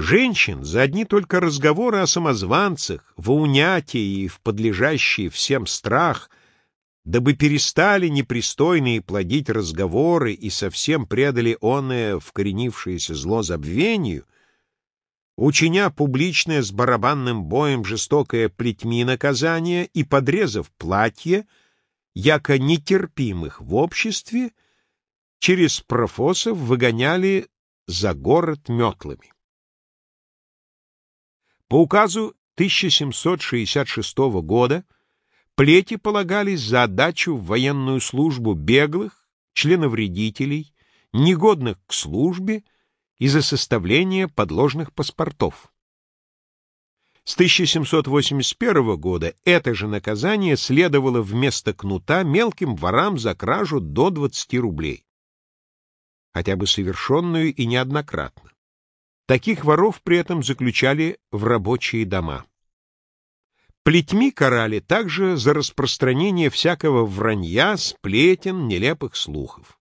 Женщин за одни только разговоры о самозванцах, в унятии и в подлежащий всем страх, дабы перестали непристойные плодить разговоры и совсем предали оное вкоренившееся зло забвению, учиня публичное с барабанным боем жестокое плетьми наказание и подрезав платье, яко нетерпимых в обществе, через профосов выгоняли за город метлами. По указу 1766 года плети полагались за отдачу в военную службу беглых, членовредителей, негодных к службе и за составление подложных паспортов. С 1781 года это же наказание следовало вместо кнута мелким ворам за кражу до 20 рублей, хотя бы совершенную и неоднократно. Таких воров при этом заключали в рабочие дома. Плетьми карали также за распространение всякого вранья, сплетен, нелепых слухов.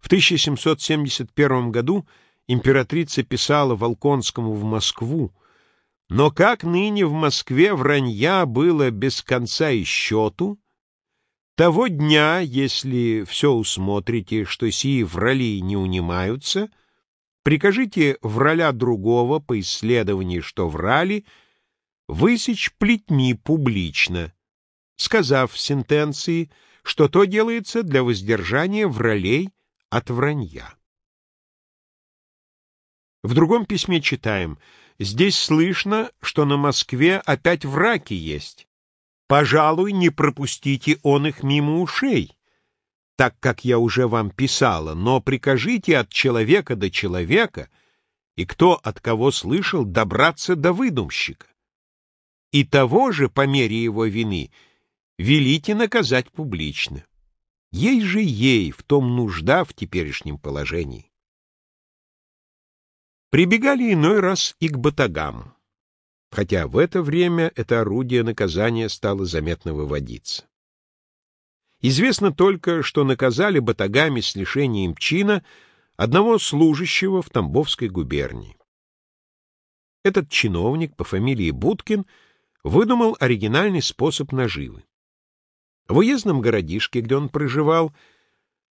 В 1771 году императрица писала Волконскому в Москву, но как ныне в Москве вранья было без конца и счету, того дня, если все усмотрите, что сии врали не унимаются — Прикажите враля другого по исследованию, что врали, высечь плетьми публично, сказав в сентенции, что то делается для воздержания вралей от вранья. В другом письме читаем «Здесь слышно, что на Москве опять враки есть. Пожалуй, не пропустите он их мимо ушей, так как я уже вам писала, но прикажите от человека до человека, и кто от кого слышал, добраться до выдумщика. И того же, по мере его вины, велите наказать публично. Ей же ей в том нужда в теперешнем положении. Прибегали иной раз и к батагам, хотя в это время это орудие наказания стало заметно выводиться. Известно только, что наказали батагами с лишением чина одного служащего в Тамбовской губернии. Этот чиновник по фамилии Будкин выдумал оригинальный способ наживы. В уездном городишке, где он проживал,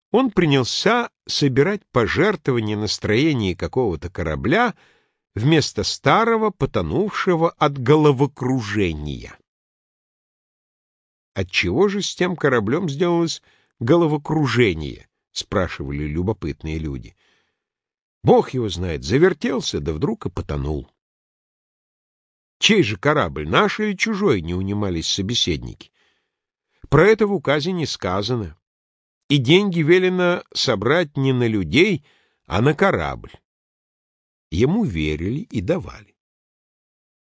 он принялся собирать пожертвования на строение какого-то корабля вместо старого, потонувшего от головокружения. Отчего же с тем кораблем сделалось головокружение? спрашивали любопытные люди. Бог его знает, завертелся, да вдруг и потонул. Чей же корабль, наш или чужой, не унимались собеседники. Про это в указе не сказано. И деньги велено собрать не на людей, а на корабль. Ему верили и давали.